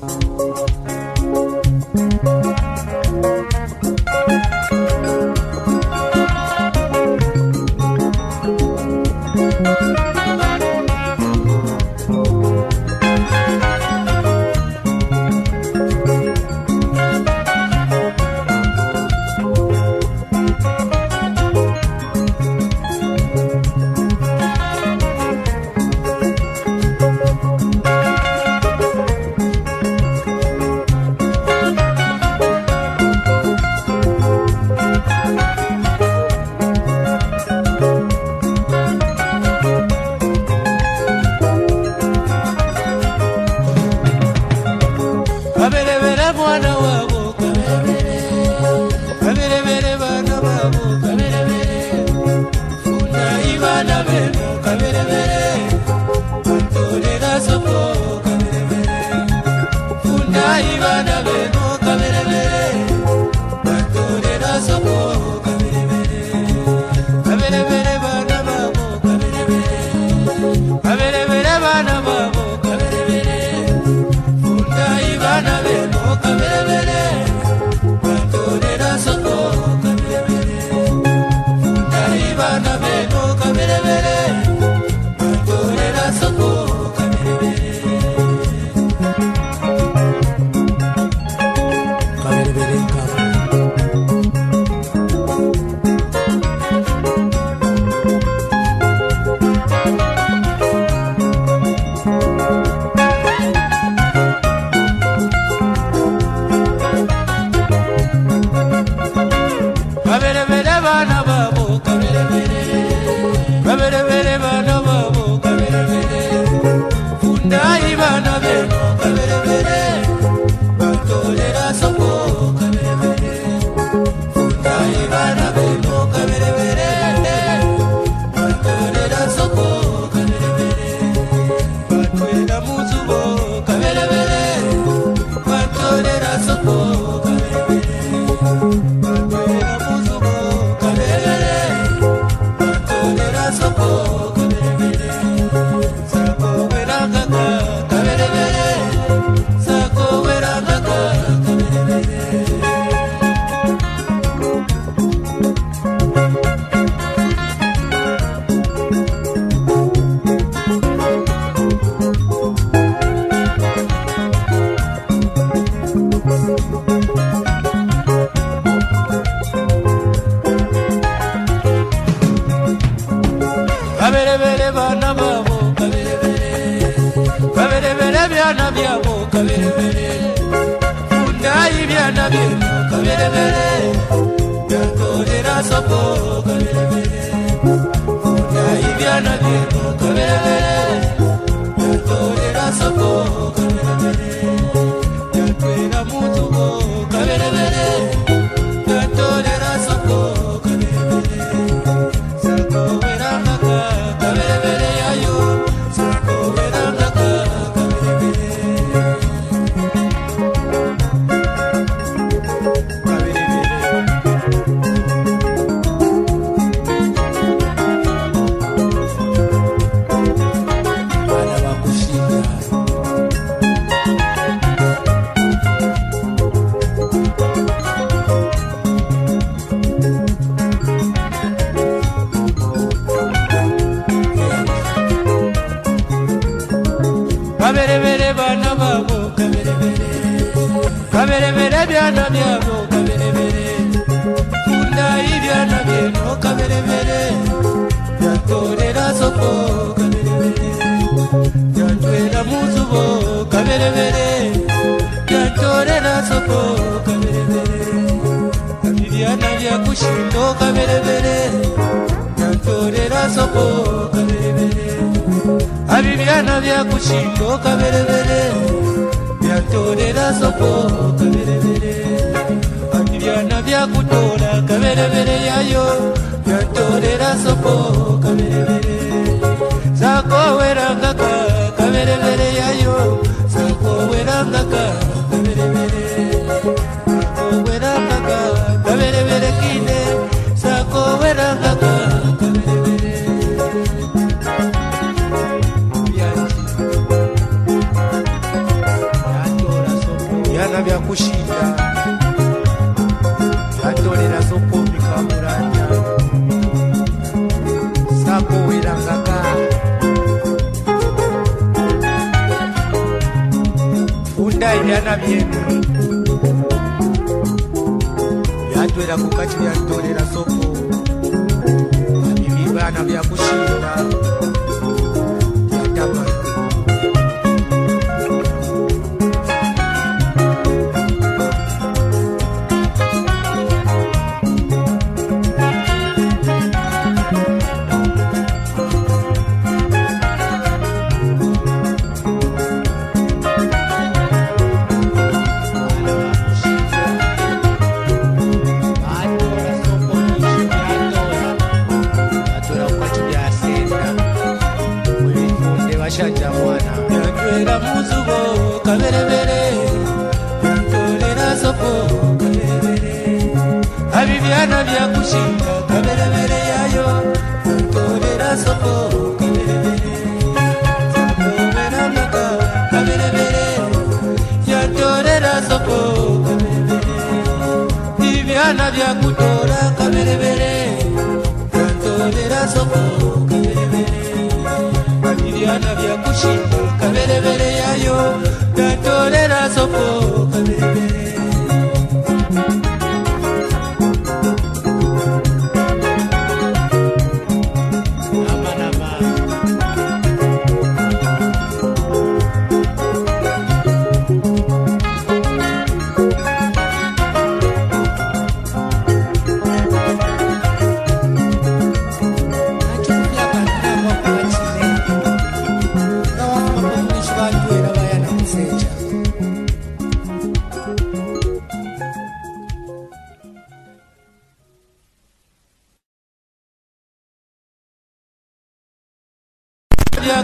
kaberebere Another kabere bere byana byabo kabere bere fundayi byana byebo kabere bere byakorera soko kabere bere fundayi byana byebo kabere bere kaberebere byana byabo kaberebere. Fundayi byana byeno kaberebere. Byatorera soko kaberebere. Byatwera muzubo kaberebere. Byatorera soko kaberebere. Kabibyana byakushindo kaberebere. Byatorera soko kaberebere. Abibyana byakushindo kaberebere byatorera soko kaberebere abibyana byakutora kaberebere yayo byatorera soko kuita zvatorera zokomika muranya sakowerangaka fundai vyana vyenu vyatwera kukachi vyatorera soko. Vavivivana vyakushinda mwana yatwera muzubo kaberebere yatolera soko kaberebere abibyana byakushinga kaberebere yayo. Yatolera soko noite ya